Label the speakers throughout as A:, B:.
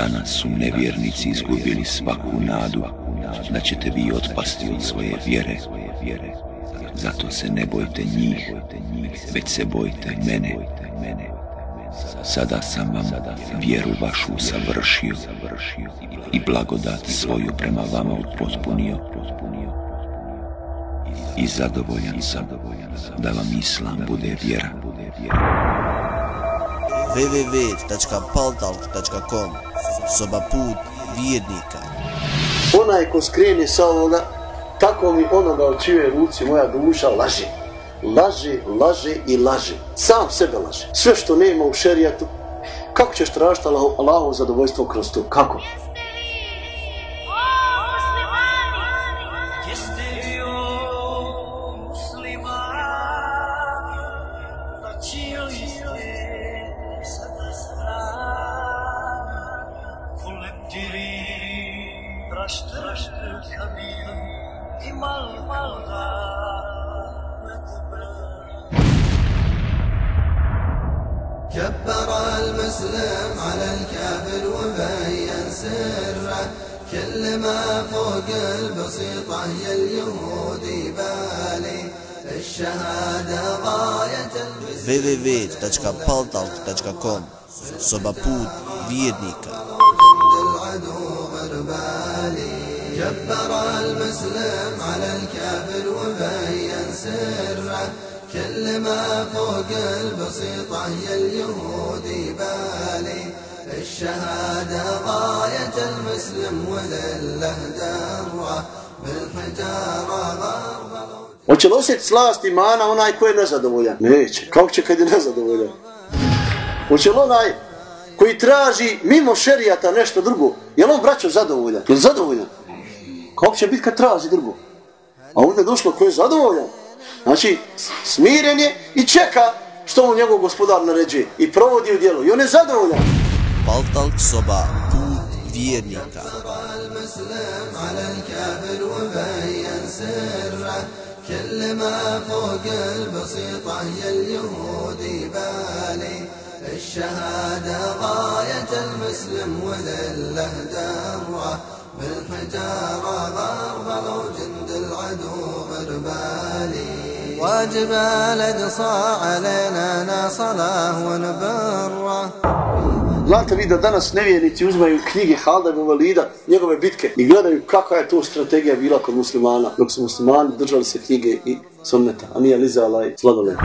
A: Danas su nevjernici izgubili svaku nadu da ćete vi otpasti od svoje vjere. Zato se ne bojte njih, već se bojte mene. Sada sam vam vjeru vašu savršio i blagodat svoju prema vama upotpunio. I zadovoljan sam da vam Islam bude vjera.
B: www.paltalk.com Soba put vjernika
C: Onaj ko skrene sa ovoga, tako mi onoga od čije ruci moja duša laže. Laže, laže i laže. Sam sebe laže. Sve što nema u šerijatu, kako ćeš tražiti Allahovo zadovoljstvo kroz to? Kako?
B: www.paltalk.com Soba put vjernika
D: كبر المسلم على الكافر وبين سره كل ما فوق البسيطة هي اليهودي بالي الشهادة غاية المسلم ولله دره بالحجارة غربلوا
C: Hoće li osjetiti slast imana onaj ko je nezadovoljan? Neće. Kako će kad je nezadovoljan? Hoće li onaj koji traži mimo šerijata nešto drugo? Je li on braćo zadovoljan? Je li zadovoljan? Kako će biti kad traži drugo? A onda je došlo ko je zadovoljan. Znači, smiren je i čeka što mu njegov gospodar naređuje. I provodi u djelu. I on je zadovoljan.
B: Paltalk soba put vjernika
D: المسلم على الكافر وبين سره كل ما فوق البسيطة هي اليهودي بالي الشهادة غاية المسلم ولله دره بالحجارة غربلوا جند العدو غربالي واجب الأقصى علينا نصله ونبره
C: Znate vi da danas nevjernici uzmaju knjige Halda ibn Valida, njegove bitke i gledaju kakva je to strategija bila kod muslimana, dok su muslimani držali se knjige i sunneta, a nije lizala i sladoled.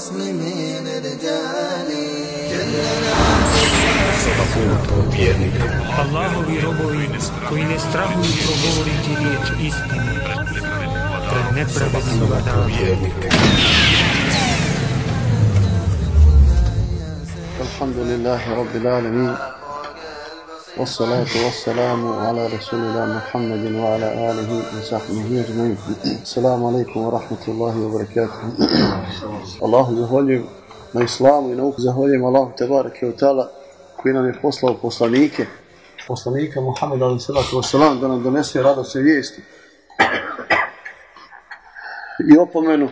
D: باقي في ربوع المسلمين رجالي كلنا
E: Allahovi robovi koji ne strahuju progovoriti riječ istine pred nepravednoga dana.
C: الحمد لله رب العالمين والصلاة والسلام على رسول الله محمد وعلى آله وصحبه أجمعين السلام عليكم ورحمة الله وبركاته الله zahvaljujem na islamu i nauku zahvaljujem Allahu tebareke wa ta'ala koji nam je poslao poslanike poslanika Muhammeda ali salatu wasalam da nam donese radosne vijesti i opomenu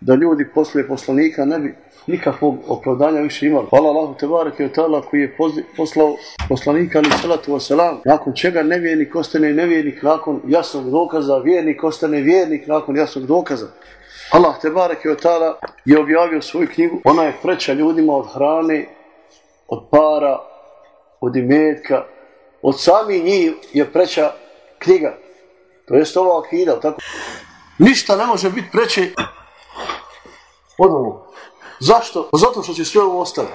C: da ljudi poslije poslanika ne bi nikakvog opravdanja više imali. Hvala Allahu Tebareke od Tala koji je poslao poslanika ali salatu wasalam, nakon čega nevjernik ostane nevjernik nakon jasnog dokaza, vjernik ostane vjernik nakon jasnog dokaza. Allah Tebareke od Tala je objavio svoju knjigu, ona je preća ljudima od hrane, od para, od imetka, od samih njih je preća knjiga. To jest ova akida, tako? Ništa ne može biti preće od ovog. Zašto? Pa zato što će sve ovo ostaviti.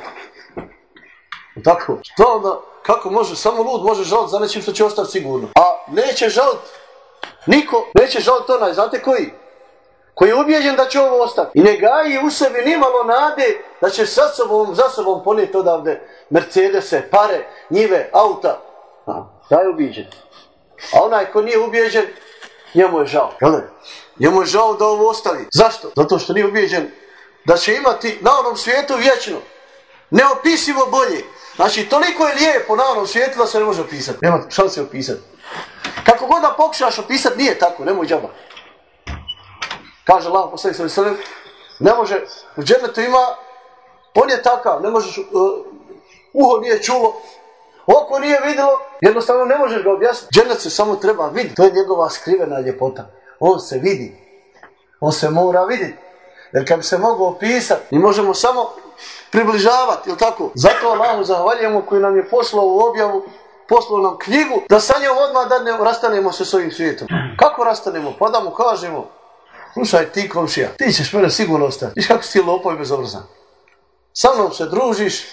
C: Tako. Što onda, kako može, samo lud može žaliti za nečim što će ostati sigurno. A neće žaliti niko, neće žaliti onaj, znate koji? Koji je ubijeđen da će ovo ostati. I ne gaji u sebi nimalo nade da će sa sobom, za sobom ponijeti odavde Mercedese, pare, njive, auta. Taj je ubijeđen. A onaj ko nije ubijeđen, njemu je žao. Jel? Njemu je žao da ovo ostavi. Zašto? Zato što nije ubijeđen da će imati na onom svijetu vječno. Neopisivo bolje. Znači, toliko je lijepo na onom svijetu da se ne može opisati. Nema šanse opisati. Kako god da pokušaš opisati, nije tako, nemoj džaba. Kaže Allah, poslanik sallallahu alejhi ve sellem, ne može, u džennetu ima On je takav, ne možeš, uh, uho nije čulo, oko nije vidjelo, jednostavno ne možeš ga objasniti. Džennet se samo treba vidjeti, to je njegova skrivena ljepota. On se vidi, on se mora vidjeti. Jer kad bi se mogao opisati, mi možemo samo približavati, jel tako? Zato Allahu zahvaljujemo koji nam je poslao u objavu, poslao nam knjigu, da sa njom odmah da ne rastanemo se s ovim svijetom. Kako rastanemo? Pa da mu kažemo, slušaj ti komšija, ti ćeš mene sigurno ostati. Viš kako si ti i bezobrazan. Sa mnom se družiš,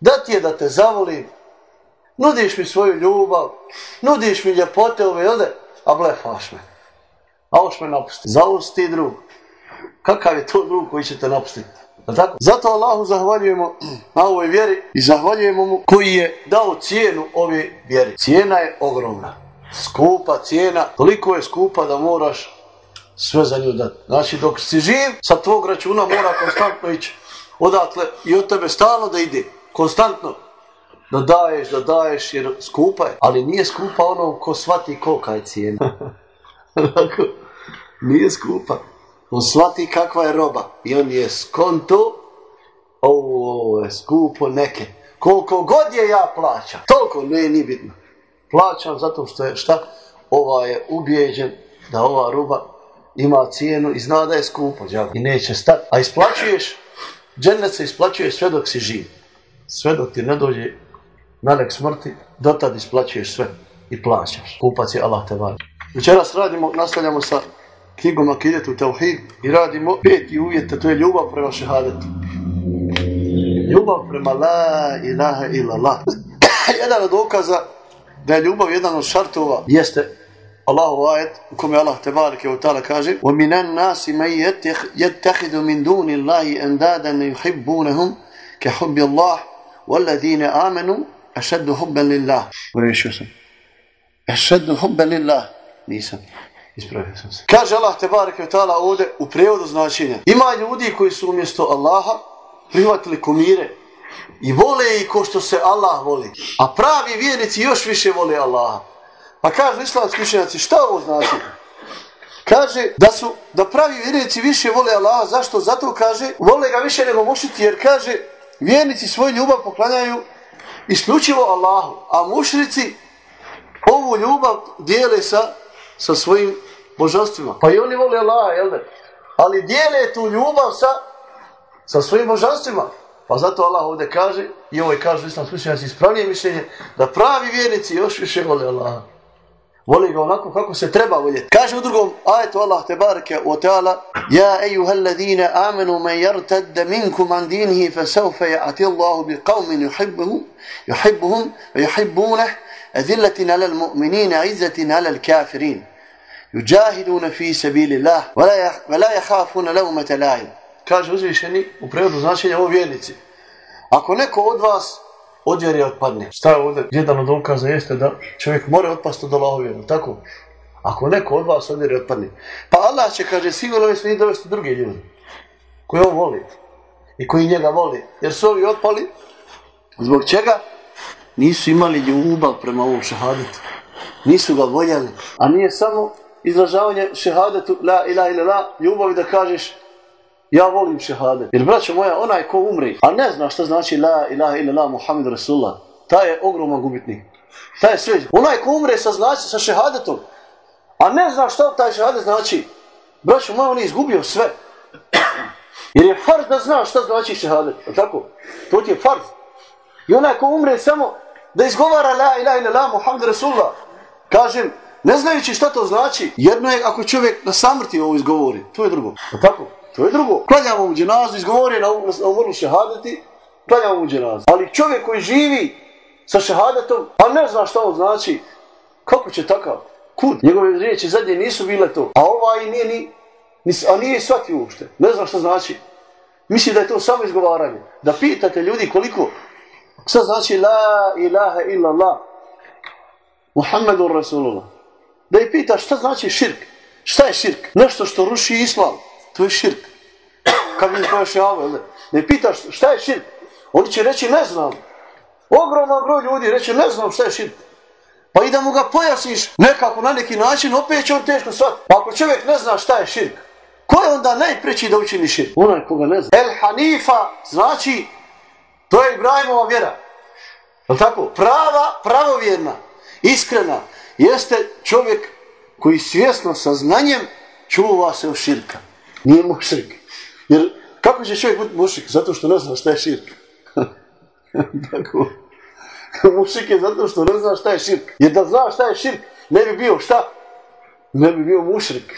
C: da ti je da te zavolim, nudiš mi svoju ljubav, nudiš mi ljepote ove, jel A blefaš me. A oš me napusti. Zavol si ti drug. Kakav je to drug koji će te napustiti? Tako? Zato Allahu zahvaljujemo na ovoj vjeri i zahvaljujemo mu koji je dao cijenu ove vjeri. Cijena je ogromna. Skupa cijena, toliko je skupa da moraš sve za nju dati. Znači dok si živ, sa tvog računa mora konstantno ići odatle i od tebe stalno da ide. Konstantno. Da daješ, da daješ, jer skupa je. Ali nije skupa ono ko shvati kolika je cijena. nije skupa. On shvati kakva je roba. I on je skonto, ovo je skupo neke. Koliko god je ja plaćam, toliko ne ni bitno. Plaćam zato što je šta? Ova je ubijeđen da ova roba ima cijenu i zna da je skupo. I neće stati. A isplaćuješ, džennet se isplaćuje sve dok si živ. Sve dok ti ne dođe nek smrti, dotad isplaćuješ sve i plaćaš. Kupac je Allah te vali. Večeras radimo, nastavljamo sa knjigom Akidetu Tauhid i radimo peti uvjet, to je ljubav prema šehadetu. Ljubav prema la ilaha illallah. jedan od dokaza da je ljubav jedan od šartova jeste Allahu ajet u kome Allah te bareke u ta'ala kaže وَمِنَ النَّاسِ مَنْ يَتَّخِذُ مِنْ دُونِ اللَّهِ أَنْدَادًا يُحِبُّونَهُمْ كَحُبِّ اللَّهِ وَالَّذِينَ آمَنُوا أَشَدُّ حُبًّا لِلَّهِ Pogriješio sam. أَشَدُّ حُبًّا لِلَّهِ Nisam. Ispravio sam se. Kaže Allah te bareke ta'ala ovdje u prijevodu značenja. Ima ljudi koji su umjesto Allaha prihvatili komire i vole i ko što se Allah voli. A pravi vjernici još više vole Allaha. Pa kaže islamski učenjaci, šta ovo znači? Kaže da su, da pravi vjernici više vole Allaha, zašto? Zato kaže, vole ga više nego mušiti, jer kaže, vjernici svoju ljubav poklanjaju isključivo Allahu, a mušnici ovu ljubav dijele sa, sa svojim božanstvima. Pa i oni vole Allaha, jel ne? Ali dijele tu ljubav sa, sa svojim božanstvima. Pa zato Allah ovdje kaže, i ovo je kaže islam slučajnici ispravnije mišljenje, da pravi vjernici još više vole Allaha. Voli ga onako kako se treba voljeti. Kaže u drugom ajetu Allah te bareke u teala Ja ejuha alladhina amanu man yartadda minkum an dinihi fa sawfa ya'ti Allahu bi qaumin yuhibbuhum yuhibbuhum wa yuhibbunah adillatin ala al-mu'minina 'izzatin ala al-kafirin yujahiduna fi sabilillah wa la yakhafuna lawmata la'im Kaže uzvišeni u prevodu značenja ovo vjernici Ako neko od vas od vjere otpadne. Šta je ovdje? Jedan od dokaza jeste da čovjek mora otpasti od Allahove tako? Ako neko od vas od vjere otpadne. Pa Allah će, kaže, sigurno mi smije dovesti druge ljude koje on voli i koji njega voli. Jer su ovi otpali zbog čega? Nisu imali ljubav prema ovom šehadetu. Nisu ga voljeli. A nije samo izražavanje šehadetu la ilaha ila la ljubavi da kažeš ja volim šehadet. Jer braćo moja, onaj ko umri, a ne zna što znači la ilaha illa la Muhammed Rasulullah, taj je ogroman gubitnik. Taj je sve. Onaj ko umre sa znači sa šehadetom, a ne zna što taj šehadet znači, braćo moja, on je izgubio sve. Jer je farz da zna što znači šehadet. Tako? To ti je farz. I onaj ko umre samo da izgovara la ilaha illa la Muhammed Rasulullah, kažem, ne znajući što to znači, jedno je ako čovjek na samrti ovo izgovori, to je drugo. Tako? To je drugo. Klanjamo mu dženazu, izgovori na umrlu šehadeti, klanjamo mu dženazu. Ali čovjek koji živi sa šehadetom, a ne zna šta on znači, kako će takav? Kud? Njegove riječi zadnje nisu bile to. A ovaj nije ni, ni a nije shvatio uopšte. Ne zna šta znači. Misli da je to samo izgovaranje. Da pitate ljudi koliko, šta znači la ilaha illa Allah. Muhammedur Rasulullah. Da ih pitaš šta znači širk. Šta je širk? Nešto što ruši islam. To je širk. Kad mi pojašnjavaju, ne? Ne pitaš šta je širk. Oni će reći ne znam. Ogroman broj ljudi reći ne znam šta je širk. Pa i da mu ga pojasniš nekako na neki način, opet će on teško shvatiti. Pa ako čovjek ne zna šta je širk, Ko je onda najpreći da učini širk? Onaj koga ne zna. El Hanifa znači, to je Ibrahimova vjera. Je tako? Prava, pravovjerna, iskrena, jeste čovjek koji svjesno sa znanjem čuva se od širka. Nije mušrik. Jer kako će čovjek biti mušrik? Zato što ne zna šta je širk. tako. Mušrik je zato što ne zna šta je širk. Jer da zna šta je širk, ne bi bio šta? Ne bi bio mušrik.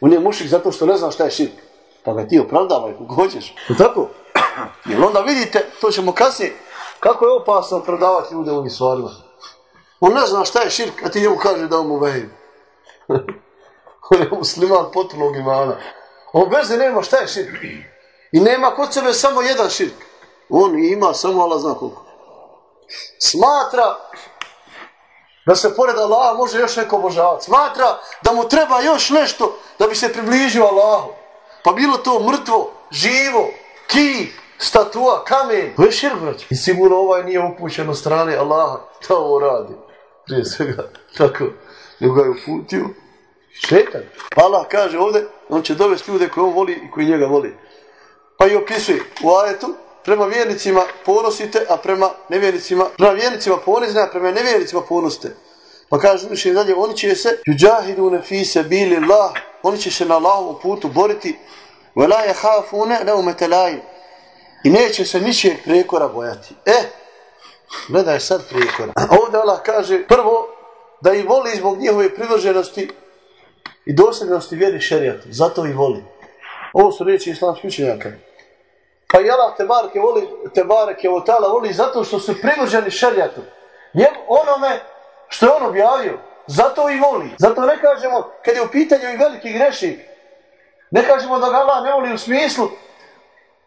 C: On je mušrik zato što ne zna šta je širk. Pa ga ti opravdavaj kako hoćeš. Tako? Jer onda vidite, to ćemo kasnije, kako je opasno opravdavati ljude u ovim stvarima. On ne zna šta je širk, a ti njemu kaže da mu vehim. On je musliman potpunog imana. On bez ne nema šta je širk. I nema kod sebe samo jedan širk. On ima samo Allah zna koliko. Smatra da se pored Allaha može još neko obožavati. Smatra da mu treba još nešto da bi se približio Allahu. Pa bilo to mrtvo, živo, ki, statua, kamen. To je širk. I sigurno ovaj nije upućen od strane Allaha da ovo radi. Prije svega, tako. Nego ga je uputio šetan. Allah kaže ovdje, on će dovesti ljude koje on voli i koji njega voli. Pa i opisuje u ajetu, prema vjernicima ponosite, a prema nevjernicima, prema vjernicima ponosite, a prema nevjernicima ponosite. Pa kaže uzviše dalje, oni će se yuđahidune fi se bili Allah, oni će se na Allahovom putu boriti, vela je hafune neumete. I neće se ničijeg prijekora bojati. E, gledaj sad prijekora. Ovdje Allah kaže, prvo, da ih voli zbog njihove privrženosti i dosljednosti vjeri šerijatu. Zato ih voli. Ovo su riječi islamskih učenjaka. Pa i Allah te barke voli, te barke otala voli zato što su privrženi šerijatu. Njem onome što je on objavio. Zato i voli. Zato ne kažemo, kad je u pitanju i veliki grešnik, ne kažemo da ga Allah ne voli u smislu,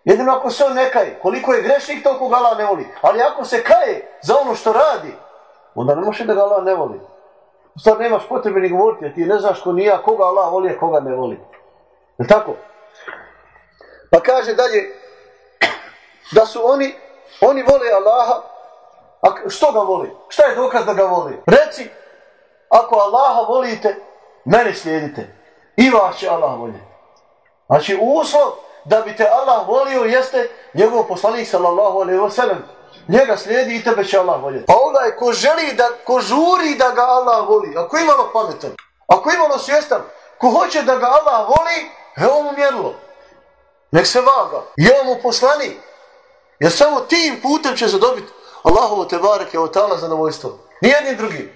C: jedino ako se on ne kaje. Koliko je grešnik, toliko ga Allah ne voli. Ali ako se kaje za ono što radi, onda ne može da ga Allah ne voli. Sad nemaš potrebe ni govoriti, a ti ne znaš ko nije, koga Allah voli, a koga ne voli. Je tako? Pa kaže dalje, da su oni, oni vole Allaha, a što ga voli? Šta je dokaz da ga voli? Reci, ako Allaha volite, mene slijedite. I vas će Allah voliti. Znači, uslov da bi te Allah volio jeste njegov poslanik sallallahu alaihi wa sallam. Njega slijedi i tebe će Allah voljeti. Pa onaj ko želi da, ko žuri da ga Allah voli, ako je imalo pametan, ako je imalo svjestan, ko hoće da ga Allah voli, evo mu mjerilo. Nek se vaga. I mu poslani. Jer samo tim putem će zadobiti Allahovo te bareke od tala za navojstvo. Nijednim drugim.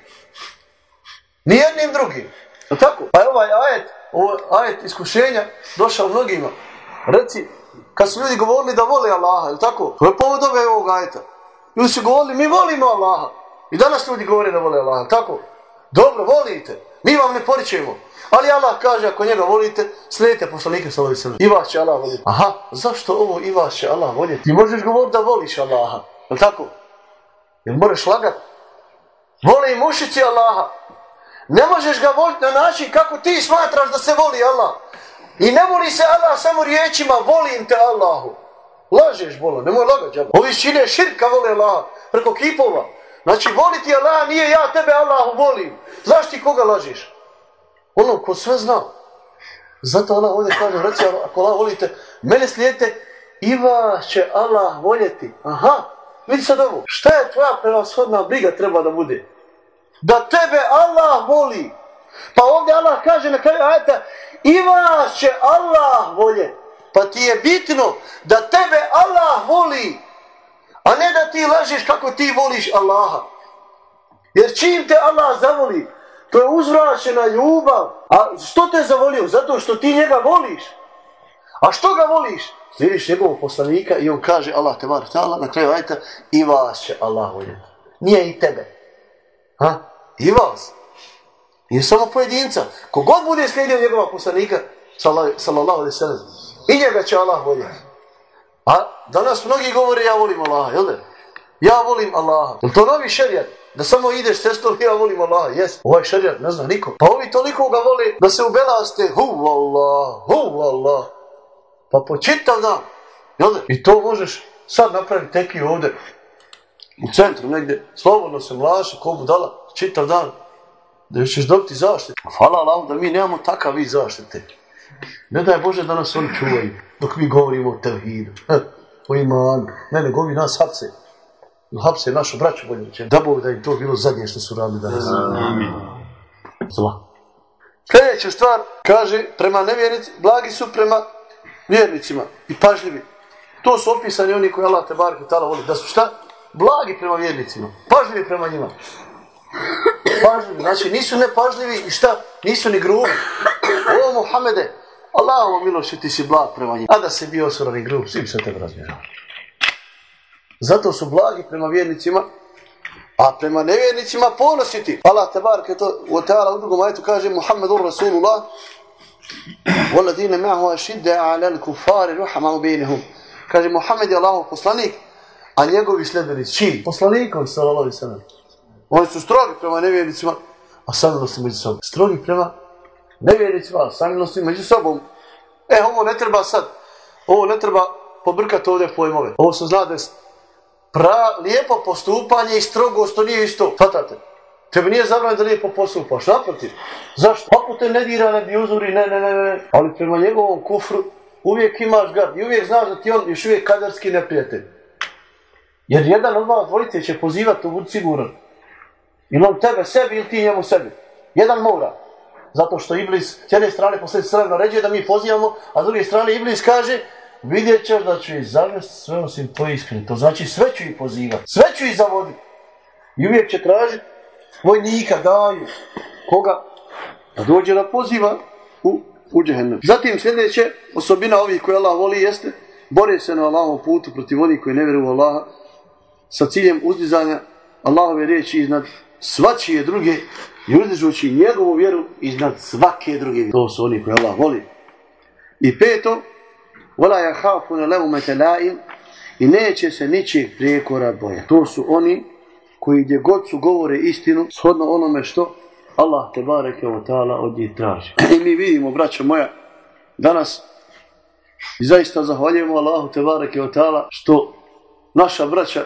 C: Nijednim drugim. No tako? Pa je ovaj ajet, ovaj ajet iskušenja došao mnogima. Reci, kad su ljudi govorili da vole Allaha, je tako? To je povod ove ovog ajeta. Ljudi su govorili, mi volimo Allaha. I danas ljudi govore da vole Allaha, tako? Dobro, volite. Mi vam ne poričemo. Ali Allah kaže, ako njega volite, slijedite poslanike sa. I vas će Allah voljeti. Aha, zašto ovo i vas će Allah voljeti? Ti možeš govoriti da voliš Allaha. Je tako? Jer moraš lagat. Voli mušici Allaha. Ne možeš ga voliti na način kako ti smatraš da se voli Allah. I ne voli se Allah samo riječima, volim te Allahu. Lažeš, bolo, nemoj lagat, džaba. Ovi čine širka vole Allah, preko kipova. Znači, voliti Allah nije ja tebe Allahu volim. Znaš ti koga lažiš? Ono ko sve zna. Zato Allah ovdje kaže, reci, ako Allah volite, mene slijedite, i vas će Allah voljeti. Aha, vidi sad ovo. Šta je tvoja prevashodna briga treba da bude? Da tebe Allah voli. Pa ovdje Allah kaže na kraju ajta, i vas će Allah voljeti. Pa ti je bitno da tebe Allah voli, a ne da ti lažiš kako ti voliš Allaha. Jer čim te Allah zavoli, to je uzvraćena ljubav. A što te zavolio? Zato što ti njega voliš. A što ga voliš? Slijediš njegovog poslanika i on kaže Allah te var ta'ala na kraju ajta i vas će Allah voljeti. Nije i tebe. Ha? I vas. Nije samo pojedinca. Kogod bude slijedio njegova poslanika, sallallahu alaihi sallam, i njega će Allah voljeti. A danas mnogi govore ja volim Allaha, jel da? Ja volim Allaha. Je to novi šerijat? Da samo ideš cestom ja volim Allaha, jes. Ovaj šerijat ne zna niko. Pa ovi toliko ga vole da se ubelaste hu Allah, hu Allah. Pa po čitav dan. Jel da? I to možeš sad napraviti teki ovdje u centru negdje. Slobodno se mlaši, komu dala, čitav dan. Da ćeš dobiti zaštitu. Hvala Allah da mi nemamo takav vid zaštite. Ne daj Bože da nas oni čuvaju, dok mi govorimo o tevhidu, o imanu. Ne, nego ovi nas hapse. Hapse našu braću bolje. Da Bog da im to bilo zadnje što su radili danas. Zla. Sljedeća stvar, kaže, prema nevjernici, blagi su prema vjernicima i pažljivi. To su opisani oni koji Allah te barke tala voli. Da su šta? Blagi prema vjernicima. Pažljivi prema njima. Pažljivi. Znači nisu nepažljivi i šta? Nisu ni grubi. O Muhammede, Allahovo milošće ti si blag prema njima. A da si bio osoran i grub, svi bi se tebe razbježali. Zato su blagi prema vjernicima, a prema nevjernicima ponositi. Allah te barke to u teala u drugom ajetu kaže Muhammedur Rasulullah وَالَّذِينَ مَعْهُ أَشِدَّ عَلَى الْكُفَارِ رُحَمَا بَيْنِهُمْ Kaže Muhammed je Allahov poslanik, a njegovi sljedbenici, čiji? Poslanikom, sallallahu alaihi sallam. Oni su strogi prema nevjernicima, a samilosni među sobom. Strogi prema nevjernicima, a samilosni među sobom. E, ovo ne treba sad, ovo ne treba pobrkati ovdje pojmove. Ovo se zna da je pra, lijepo postupanje i strogost, to nije isto. Svatate? Tebi nije zabranjeno da lijepo postupaš, naprotiv. Zašto? Ako te ne dira, ne bi uzuri, ne, ne, ne, ne. Ali prema njegovom kufru uvijek imaš gad i uvijek znaš da ti on još uvijek kadarski neprijatelj. Jer jedan od vas dvojice će pozivati, to budi siguran. Ili on tebe sebi ili ti njemu sebi. Jedan mora. Zato što Iblis s jedne strane poslije strane naređuje da mi pozivamo, a s druge strane Iblis kaže vidjet ćeš da ću ih sve osim to iskreni. To znači sve ću ih pozivati. Sve ću ih zavoditi. I uvijek će tražiti vojnika daju. Koga? Da dođe da poziva u, u džehennem. Zatim sljedeće osobina ovih koje Allah voli jeste bore se na Allahom putu protiv onih koji ne vjeruju u Allaha sa ciljem uzdizanja Allahove riječi iznad svačije druge i uzdižući njegovu vjeru iznad svake druge. To su oni koji Allah voli. I peto, vola je hafuna i neće se ničeg prijekora boja. To su oni koji gdje god su govore istinu, shodno onome što Allah te bareke o ta'ala od njih traži. I mi vidimo, braćo moja, danas i zaista zahvaljujemo Allahu te bareke o što naša braća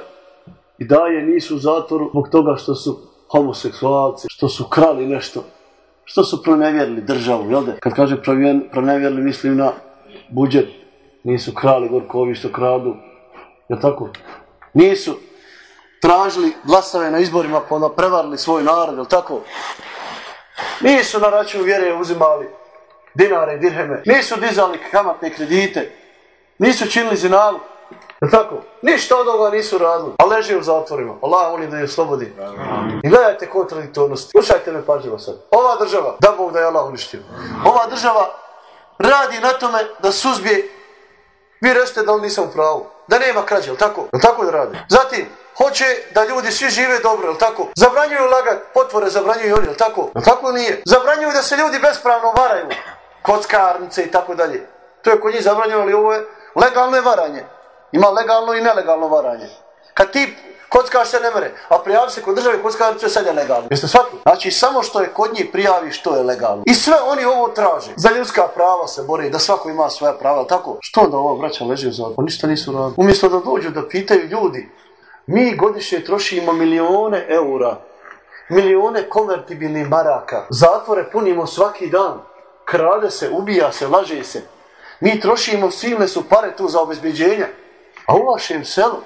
C: i daje nisu u zatvoru zbog toga što su homoseksualci, što su krali nešto, što su pronevjerili državu, jel de? Kad kaže pronevjerili, mislim na budžet, nisu krali gorko ovi što kradu, jel tako? Nisu tražili glasove na izborima, pa onda prevarili svoj narod, jel tako? Nisu na račun vjere uzimali dinare i dirheme, nisu dizali kamatne kredite, nisu činili zinalu, jel tako? Ništa od ovoga nisu radili, a leži u zatvorima. Allah voli da je slobodi. I gledajte kontradiktornosti. Slušajte me pažljivo sad. Ova država, da Bog da je Allah uništio. Ova država radi na tome da suzbije, vi rešte da on nisam u pravu, da nema krađe, jel tako? Jel tako da radi? Zatim, hoće da ljudi svi žive dobro, jel tako? Zabranjuju lagat, potvore zabranjuju oni, jel tako? Jel tako nije? Zabranjuju da se ljudi bespravno varaju, kockarnice i tako dalje. To je kod njih zabranjeno, ali ovo je legalno je varanje. Ima legalno i nelegalno varanje. Kad ti kockaš se ne mere, a prijavi se kod države kockarnice sad je legalno. Jeste shvatili? Znači samo što je kod njih prijavi što je legalno. I sve oni ovo traže. Za ljudska prava se bori, da svako ima svoja prava, tako? Što onda ova braća leži u zatvoru? Ništa nisu radili. Umjesto da dođu da pitaju ljudi, mi godišnje trošimo milione eura, milione konvertibilnih maraka, zatvore punimo svaki dan, krade se, ubija se, laže se. Mi trošimo silne su pare tu za obezbeđenja. A u vašem selu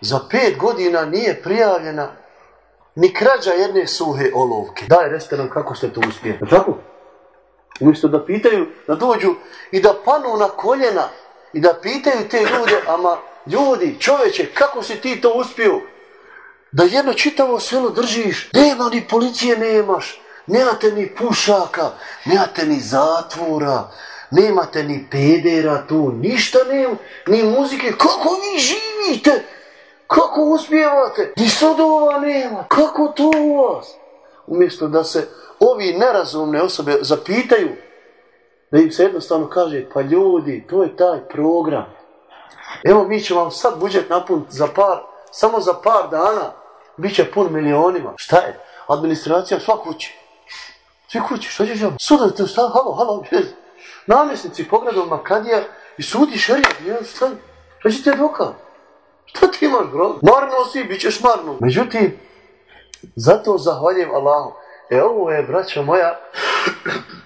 C: za pet godina nije prijavljena ni krađa jedne suhe olovke. Daj, recite nam kako ste to uspjeli. Tako? Umjesto da pitaju, da dođu i da panu na koljena i da pitaju te ljude, ama ljudi, čoveče, kako si ti to uspio? Da jedno čitavo selo držiš, nema ni policije nemaš, nemate ni pušaka, nemate ni zatvora, nemate ni pedera tu, ništa nema, ni muzike, kako vi živite? Kako uspijevate? Ni sodova nema, kako to u vas? Umjesto da se ovi nerazumne osobe zapitaju, da im se jednostavno kaže, pa ljudi, to je taj program. Evo mi ćemo vam sad budžet napuniti za par, samo za par dana, bit će pun milionima. Šta je? Administracija sva kući. Svi kući, što ćeš ja? Sudate, šta? Halo, halo, namjesnici pogradovima kadija i sudi šerija, ja, šta? Šta će ti advokat? Šta ti imaš, bro? Marno si, bit ćeš marno. Međutim, zato zahvaljujem Allahu. E ovo je, braćo moja,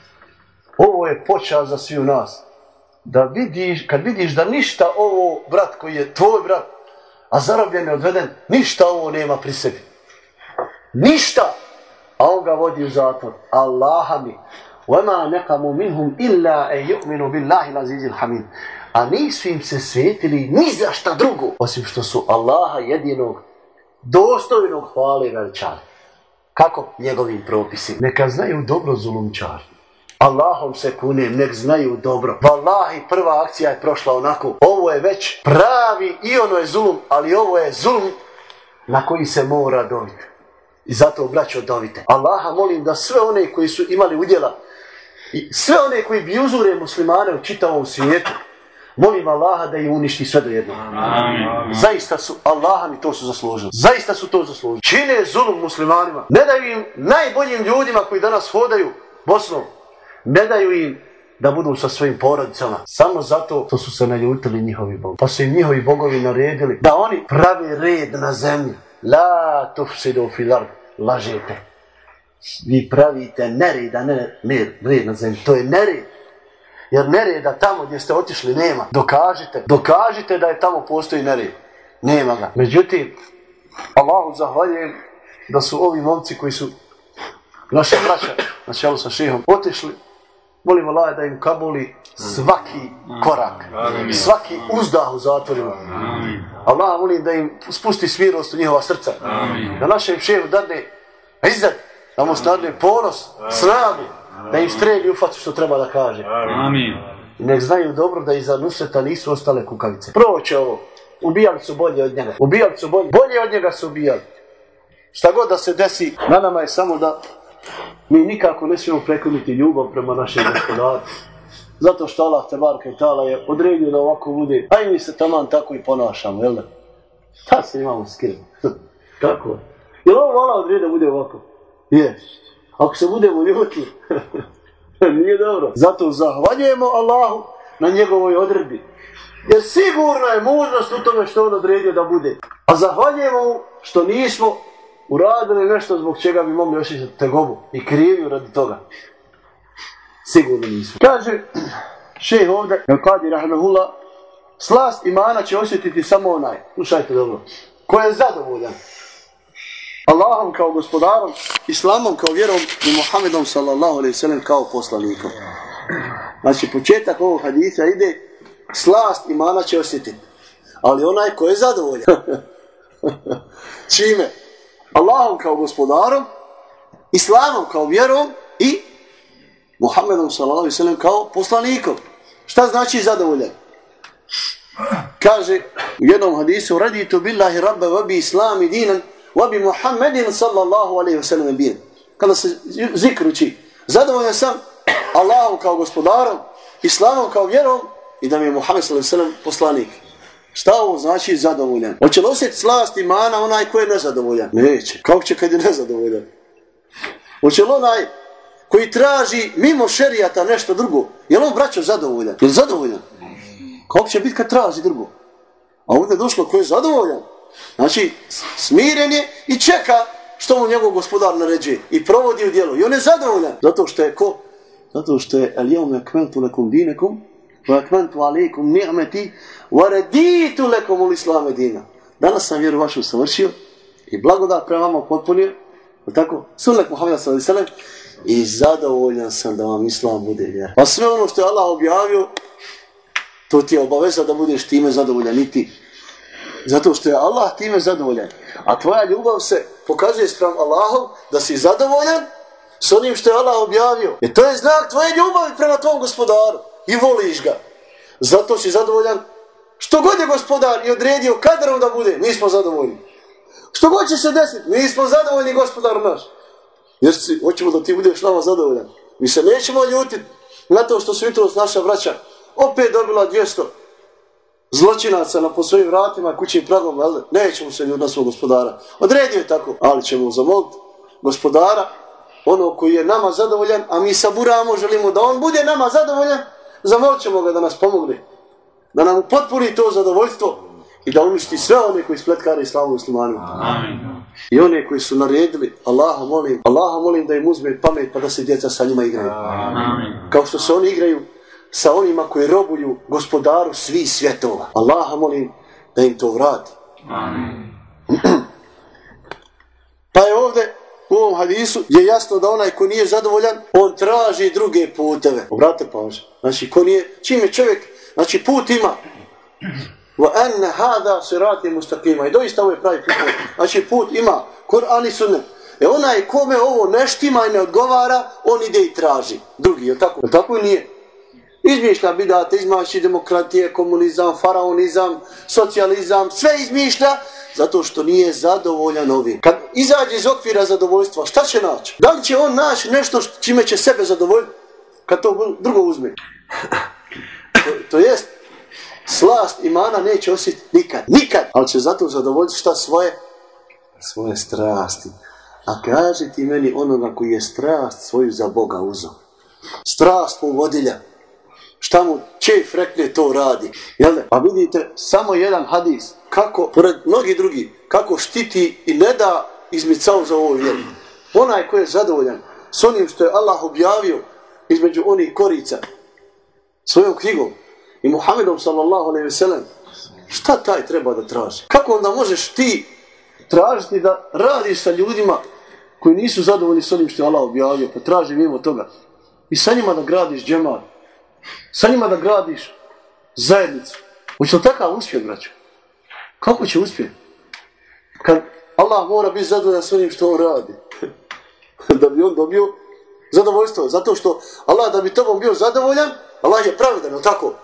C: Ovo je počast za svi u nas. Da vidiš, kad vidiš da ništa ovo, brat koji je tvoj brat, a zarobljen je odveden, ništa ovo nema pri sebi. Ništa! A on ga vodi u zatvor. Allaha mi. وَمَا نَقَمُ مِنْهُمْ إِلَّا أَنْ يُؤْمِنُوا بِاللَّهِ الْعَزِيزِ الْحَمِيدِ A nisu im se svetili ni za šta drugo, osim što su Allaha jedinog, dostojnog hvale i veličali. Kako? Njegovim propisima. Neka znaju dobro zulumčar. Allahom se kunem, nek znaju dobro. Wallahi, prva akcija je prošla onako. Ovo je već pravi i ono je zulum, ali ovo je zulum na koji se mora dobiti. I zato, braćo, dovite. Allaha molim da sve one koji su imali udjela i sve one koji bi uzure muslimane u čitavom svijetu, molim Allaha da ih uništi sve do jednog. Zaista su, Allaha mi to su zaslužili. Zaista su to zaslužili. Čine zulum muslimanima. Ne daju im najboljim ljudima koji danas hodaju Bosnom. Ne daju im da budu sa svojim porodicama. Samo zato što su se naljutili njihovi bogovi. Pa su im njihovi bogovi naredili da oni pravi red na zemlji. La tufsidu fil ard. Lažete. Vi pravite nered, a ne ne- red na zemlji. To je nered. Jer nereda tamo gdje ste otišli nema. Dokažite. Dokažite da je tamo postoji nered. Nema ga. Međutim, Allahu zahvaljujem da su ovi momci koji su naše braća na čelu sa šehom otišli Molim Allah da im kabuli svaki korak, svaki uzdah u zatvorima. Allah molim da im spusti smirost u njihova srca. Da našem šehu dadne izzad, da mu stane ponos, da im strelji u facu što treba da kaže.
F: Amin.
C: Nek znaju dobro da iza Nusreta nisu ostale kukavice. Proće ovo. Ubijali su bolje od njega. Ubijali su bolje. Bolje od njega su ubijali. Šta god da se desi, na nama je samo da mi nikako ne smijemo prekinuti ljubav prema našem gospodaru. Zato što Allah Tebarka i Tala je odredio da ovako bude. A i mi se taman tako i ponašamo, jel da? Ta se imamo skirati. Tako je. Jel ovo Allah odredio da bude ovako? Je. Ako se budemo ljuti, nije dobro. Zato zahvaljujemo Allahu na njegovoj odredbi. Jer sigurno je mudrost u tome što on odredio da bude. A zahvaljujemo mu što nismo uradili nešto zbog čega bi mogli osjećati tegobu i kriviju radi toga. Sigurno nismo. Kaže šeh ovdje, Kadi Rahmehullah, slast imana će osjetiti samo onaj, slušajte dobro, ko je zadovoljan Allahom kao gospodarom, Islamom kao vjerom i Muhammedom sallallahu alaihi sallam kao poslanikom. Znači početak ovog hadisa ide, slast imana će osjetiti, ali onaj ko je zadovoljan. Čime? Allahom kao gospodarom, Islamom kao vjerom i Muhammedom sallallahu sellem kao poslanikom. Šta znači zadovoljan? Kaže u jednom hadisu raditu billahi rabba wa bi islami dinan wa bi Muhammedin sallallahu alejhi ve sellem bin. Kada se zikr uči, zadovoljan sam Allahom kao gospodarom, Islamom kao vjerom i da mi je Muhammed sallallahu alejhi ve sellem poslanik. Šta ovo znači zadovoljan? Hoće li osjetiti slast imana onaj ko je nezadovoljan? Neće. Kako će kad je nezadovoljan? Hoće li onaj koji traži mimo šerijata nešto drugo? Je li on braćo zadovoljan? Je li zadovoljan? Kako će biti kad traži drugo? A ovdje je došlo ko je zadovoljan. Znači, smiren je i čeka što mu njegov gospodar naređuje. I provodi u djelu. I on je zadovoljan. Zato što je ko? Zato što je al jevme akmentu lekum dinekum wa akmentu alaikum ni'meti wa raditu lekum ul islame dina. Danas sam vjeru vašu savršio i blagodat prema vama potpunio. Tako? Sunnet Muhammeda sellem i zadovoljan sam da vam islam bude vjera. Pa sve ono što je Allah objavio, to ti je obaveza da budeš time zadovoljan i. Zato što je Allah time zadovoljan. A tvoja ljubav se pokazuje sprem Allahom da si zadovoljan s onim što je Allah objavio. I to je znak tvoje ljubavi prema tvom gospodaru. I voliš ga. Zato si zadovoljan. Što god je gospodar i odredio kadrom da bude, mi smo zadovoljni. Što god će se desiti, mi smo zadovoljni gospodar naš. Jer si, hoćemo da ti budeš nama zadovoljan. Mi se nećemo ljutiti na to što su jutros naša braća opet dobila 200 zločinaca na po svojim vratima, kući i pragom, ali nećemo se ljutiti na svog gospodara. Odredio je tako, ali ćemo zamoliti gospodara, ono koji je nama zadovoljan, a mi saburamo, želimo da on bude nama zadovoljan, zamolit ćemo ga da nas pomogne. Da nam potpuni to zadovoljstvo i da uništi sve one koji spletkare islamu muslimanima. I one koji su naredili, Allaha molim, Allaha molim da im uzme pamet pa da se djeca sa njima igraju.
F: Amin.
C: Kao što se oni igraju sa onima koji robuju gospodaru svih svjetova. Allaha molim da im to vrati. Pa je ovdje u ovom hadisu je jasno da onaj ko nije zadovoljan, on traži druge puteve. Obratite pažnju. Znači, ko nije, čim je čovjek, znači put ima. Wa anna hada sirati mustaqima. I doista ovo je pravi put. Znači, put ima. Kur'an i sunnet. E onaj kome ovo neštima i ne odgovara, on ide i traži. Drugi, je tako? Je tako ili nije? Izmišlja bidate, izmaši demokratije, komunizam, faraonizam, socijalizam, sve izmišlja zato što nije zadovoljan ovim. Kad izađe iz okvira zadovoljstva, šta će naći? Da li će on naći nešto čime će sebe zadovoljiti? Kad to drugo uzme. To, to jest, slast imana neće osjetiti nikad. Nikad! Ali će zato zadovoljiti šta svoje? Svoje strasti. A kaži ti meni onoga koji je strast svoju za Boga uzao. Strast povodilja. Šta mu čef rekne to radi. Jel da? Pa vidite, samo jedan hadis, kako, pored mnogi drugi, kako štiti i ne da izmicao za ovo vjeru. Onaj ko je zadovoljan s onim što je Allah objavio između onih korica svojom knjigom i Muhammedom sallallahu alaihi ve sellem, šta taj treba da traži? Kako onda možeš ti tražiti da radiš sa ljudima koji nisu zadovoljni s onim što je Allah objavio, pa traži mimo toga. I sa njima da gradiš džemat, sa njima da gradiš zajednicu. Hoće li takav uspjet, braću? Kako će uspjeti? Kad Allah mora biti zadovoljan s onim što on radi. da bi on dobio zadovoljstvo. Zato što Allah da bi tobom bio zadovoljan, Allah je pravedan, je tako?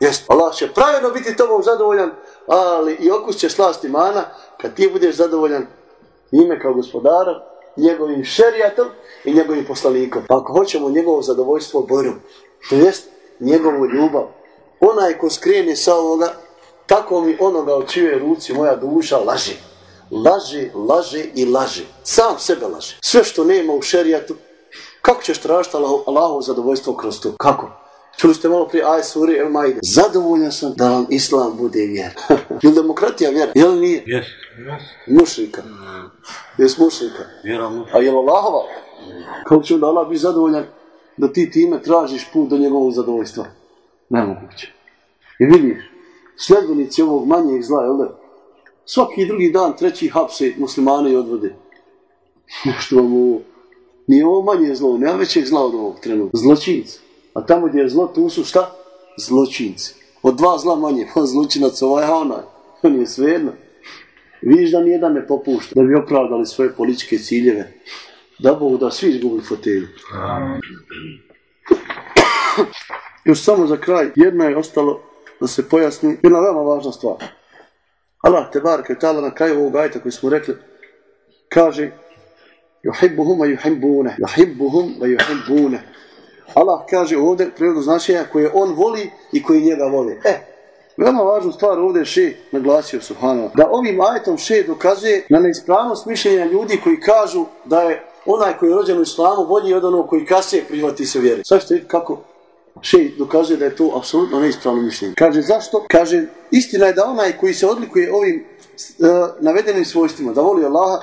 C: Jest. Allah će pravedno biti tobom zadovoljan, ali i okus će slasti mana kad ti budeš zadovoljan njime kao gospodara, njegovim šerijatom i njegovim poslanikom. Pa ako hoćemo njegovo zadovoljstvo boru, to jest njegovu ljubav. Onaj ko skrene sa ovoga, tako mi onoga od čije ruci moja duša laže. Laže, laže i laže. Sam sebe laže. Sve što nema u šerijatu, kako ćeš tražiti Allahovo zadovoljstvo kroz to? Kako? Čuli ste malo prije aj suri El Maide. Zadovoljan sam da vam Islam bude vjera. Jel demokratija vjera? Jel nije?
F: Jes.
C: Mušrika. Jes mušrika.
F: Vjera mu.
C: A jel Allahova? Kako će onda Allah biti zadovoljan da ti time tražiš put do njegovog zadovoljstva? Nemoguće. I vidiš, sljedbenici ovog manjeg zla, jel da? Svaki drugi dan treći hapse muslimane i odvode. Što vam ovo? Nije ovo manje zlo, nema većeg zla od ovog trenutka. Zločinci. A tamo gdje je zlo, tu su šta? Zločinci. Od dva zla manje, pa zločinac ovaj, a onaj. To nije svejedno. Vidiš da nijedan ne popušta, da bi opravdali svoje političke ciljeve. Da Bog da svi izgubili fotelju. Još samo za kraj, jedno je ostalo da se pojasni jedna veoma važna stvar. Allah te barke ta'ala na kraju ovog ajta koji smo rekli kaže yuhibbuhum wa yuhibbune yuhibbuhum wa yuhibbune Allah kaže ovdje prirodu značenja koje on voli i koji njega vole. E, veoma važnu stvar ovdje je še naglasio Subhanallah. Da ovim ajetom še dokazuje na neispravnost mišljenja ljudi koji kažu da je onaj koji je rođen u islamu bolji od onog koji kasnije prihvati se vjere. Sad ćete vidjeti kako še dokazuje da je to apsolutno neispravno mišljenje. Kaže zašto? Kaže istina je da onaj koji se odlikuje ovim uh, navedenim svojstvima, da voli Allaha,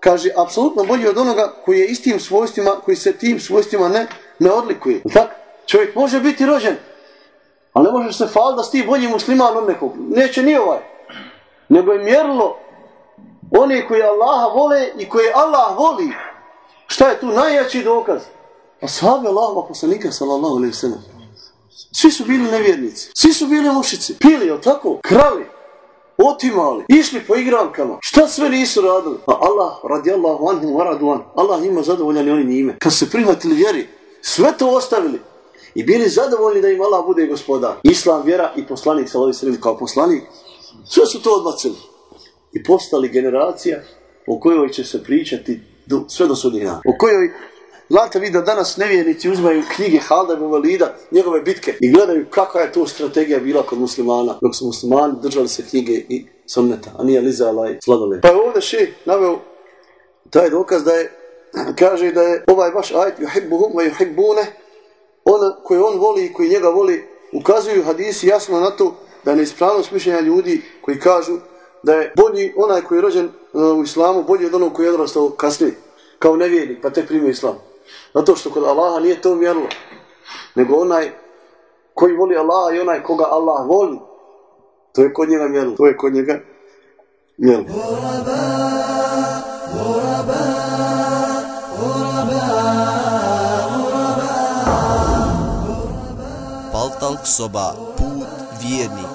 C: kaže apsolutno bolji od onoga koji je istim svojstvima, koji se tim svojstvima ne, ne odlikuje. Tak? Čovjek može biti rođen, ali ne možeš se fal da si bolji musliman od nekog. Neće ni ovaj. Nego je mjerilo one koji Allaha vole i koje Allah voli. Šta je tu najjači dokaz? Ashabi Allahova poslanika sallallahu alaihi sallam. Svi su bili nevjernici. Svi su bili mušici. Pili, jel tako? Krali. Otimali. Išli po igrankama. Šta sve nisu radili? A Allah radijallahu anhum wa radu an. Allah njima zadovoljan oni njime. Kad se prihvatili vjeri, sve to ostavili. I bili zadovoljni da im Allah bude gospodar. Islam, vjera i poslanik sallallahu alaihi kao poslanik. Sve su to odbacili. I postali generacija o kojoj će se pričati do, sve do sudnjeg dana. O kojoj Znate vi da danas nevjernici uzmaju knjige Halda Valida, njegove bitke i gledaju kakva je to strategija bila kod muslimana, dok su muslimani držali se knjige i sunneta, a nije lizala i sladole. Pa je ovdje še naveo taj dokaz da je, kaže da je ovaj vaš ajet yuhibbuhum wa yuhibbune, ona koji on voli i koji njega voli, ukazuju hadisi jasno na to da je neispravnost mišljenja ljudi koji kažu da je bolji onaj koji je rođen u islamu, bolji od onog koji je odrastao kasnije, kao nevjernik, pa tek primio islam. Zato što kod Allaha nije to mjerilo. nego onaj koji voli Allaha i onaj koga Allah voli. To je kod njega mjelo. To je kod njega mjelo.
B: Paltalk soba Put vjernika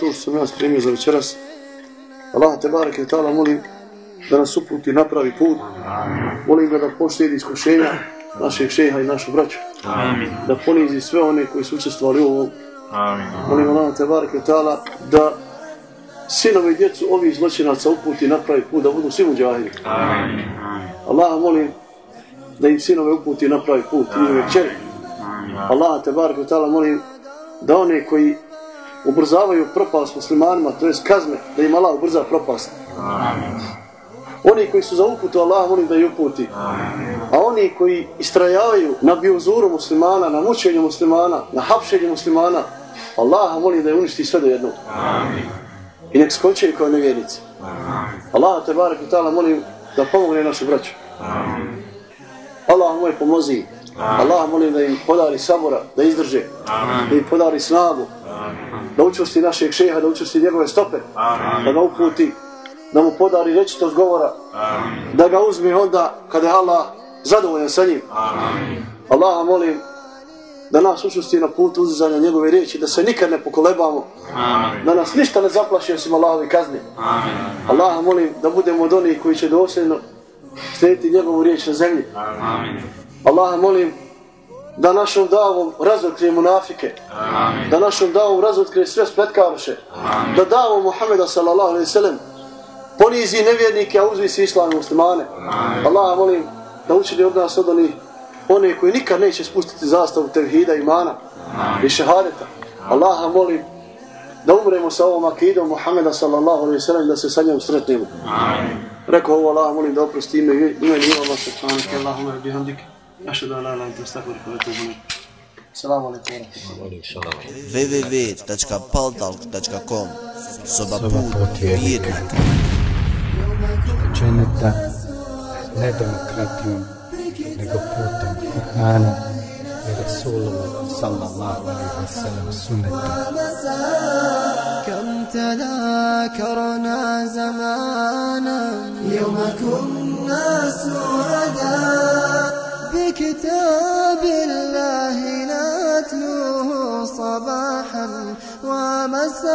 C: To što sam ja spremio za večeras. Allah te bareke ta'ala molim da nas uputi napravi put. Molim ga da poštedi iskušenja našeg šeha i našu braću. Da ponizi sve one koji su učestvovali u ovom. Molim Allah te bareke ta'ala da sinovi i djecu ovih zločinaca uputi napravi put, da budu svi muđahidi. Allah molim da im sinove uputi napravi put i njihove kćeri. Allah te bareke ta'ala molim da one koji ubrzavaju propast muslimanima, to jest kazne, da im Allah ubrza propast. Oni koji su za uputu Allah molim da ih uputi. A oni koji istrajavaju na biozuru muslimana, na mučenju muslimana, na hapšenju muslimana, Allah molim da je uništi sve do jednog. I nek skočeju kao nevjernici. Allah te barek i molim da pomogne našu braću. Allah moj pomozi. Allah molim da im podari sabora, da izdrže, da im podari snagu, da učvrsti našeg šeha, da učvrsti njegove stope, da ga uputi, da mu podari rečitost govora, da ga uzme onda kada je Allah zadovoljan sa njim. Allah molim da nas učvrsti na putu uzizanja njegove riječi, da se nikad ne pokolebamo, da nas ništa ne zaplaši osim Allahovi kazni. Allah molim da budemo od onih koji će dosljedno slijediti njegovu riječ na zemlji. Allah molim da našom davom razotkrije munafike, da našom davom razotkrije sve spletkaroše, da davom Muhammeda sallallahu alaihi sallam ponizi nevjernike, a uzvisi islam i muslimane. Allah molim da učini od nas od onih one koji nikad neće spustiti zastavu tevhida, imana i šehadeta. Allaha molim da umremo sa ovom akidom Muhammeda sallallahu alaihi sallam da se sa njom sretnemo. Rekao ovo Allah molim da oprosti ime ime ime Allah subhanaka Allahumma bihamdika أشهد أن لا إله إلا أنت أستغفرك وأتوب إليك السلام عليكم ورحمة الله
B: www.paltalk.com Sobaput Vjednik
E: Čeneta ne demokratijom nego putem Kur'ana i Rasulova sallallahu alaihi wa sallam sunneta
D: كم تذاكرنا زمانا يوم كنا سعداء بكتاب الله نتلوه صباحا ومساء.